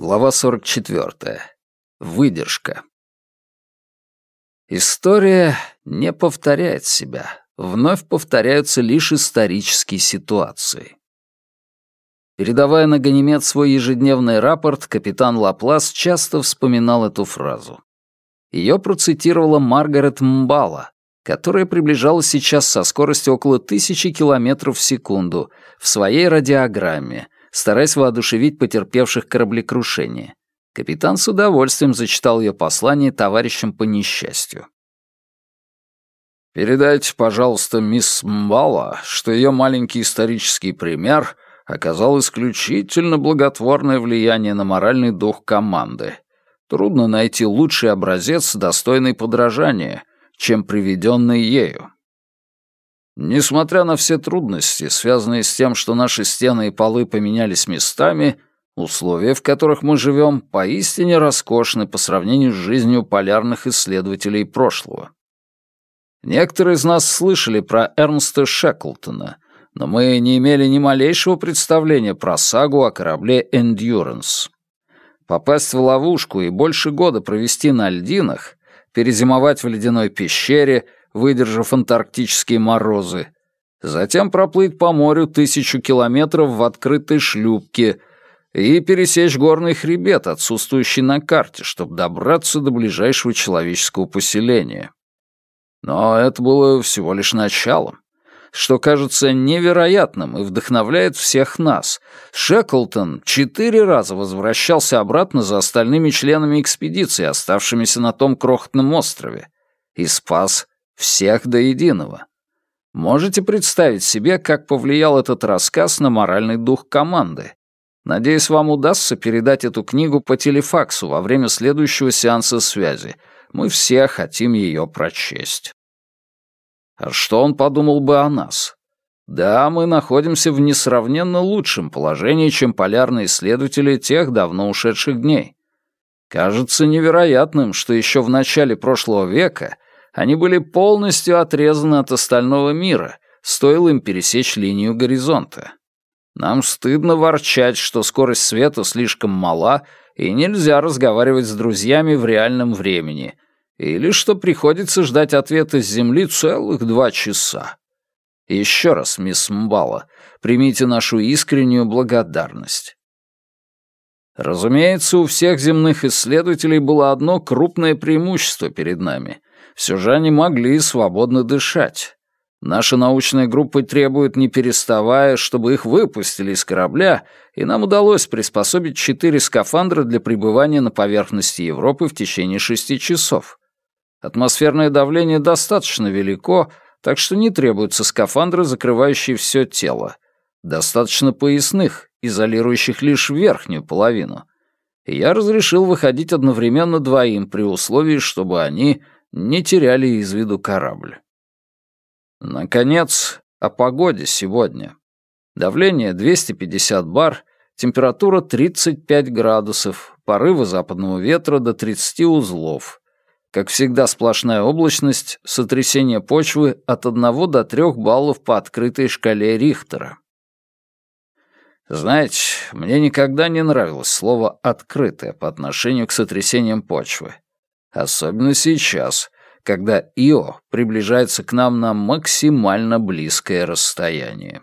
Глава 44. Выдержка. История не повторяет себя. Вновь повторяются лишь исторические ситуации. Передавая на Ганимед свой ежедневный рапорт, капитан Лаплас часто вспоминал эту фразу. Ее процитировала Маргарет Мбала, которая приближалась сейчас со скоростью около тысячи километров в секунду в своей радиограмме — стараясь воодушевить потерпевших кораблекрушение. Капитан с удовольствием зачитал ее послание товарищам по несчастью. «Передайте, пожалуйста, мисс Мбала, что ее маленький исторический пример оказал исключительно благотворное влияние на моральный дух команды. Трудно найти лучший образец, достойный подражания, чем приведенный ею. Несмотря на все трудности, связанные с тем, что наши стены и полы поменялись местами, условия, в которых мы живем, поистине роскошны по сравнению с жизнью полярных исследователей прошлого. Некоторые из нас слышали про Эрнста Шеклтона, но мы не имели ни малейшего представления про сагу о корабле «Эндюранс». Попасть в ловушку и больше года провести на льдинах, перезимовать в ледяной пещере — выдержав антарктические морозы, затем проплыть по морю тысячу километров в открытой шлюпке и пересечь горный хребет, отсутствующий на карте, чтобы добраться до ближайшего человеческого поселения. Но это было всего лишь началом что кажется невероятным и вдохновляет всех нас. Шеклтон четыре раза возвращался обратно за остальными членами экспедиции, оставшимися на том крохотном острове, и спас всех до единого. Можете представить себе, как повлиял этот рассказ на моральный дух команды? Надеюсь, вам удастся передать эту книгу по телефаксу во время следующего сеанса связи. Мы все хотим ее прочесть. А что он подумал бы о нас? Да, мы находимся в несравненно лучшем положении, чем полярные исследователи тех давно ушедших дней. Кажется невероятным, что еще в начале прошлого века они были полностью отрезаны от остального мира, стоило им пересечь линию горизонта. Нам стыдно ворчать, что скорость света слишком мала и нельзя разговаривать с друзьями в реальном времени, или что приходится ждать ответа с Земли целых два часа. еще раз, мисс Мбала, примите нашу искреннюю благодарность. Разумеется, у всех земных исследователей было одно крупное преимущество перед нами они могли свободно дышать. Наша научная группа требует, не переставая, чтобы их выпустили из корабля, и нам удалось приспособить четыре скафандра для пребывания на поверхности Европы в течение шести часов. Атмосферное давление достаточно велико, так что не требуются скафандры, закрывающие все тело. Достаточно поясных, изолирующих лишь верхнюю половину. И я разрешил выходить одновременно двоим при условии, чтобы они не теряли из виду корабль. Наконец, о погоде сегодня. Давление 250 бар, температура 35 градусов, порывы западного ветра до 30 узлов. Как всегда, сплошная облачность, сотрясение почвы от 1 до 3 баллов по открытой шкале Рихтера. Знаете, мне никогда не нравилось слово «открытое» по отношению к сотрясениям почвы. Особенно сейчас, когда Ио приближается к нам на максимально близкое расстояние.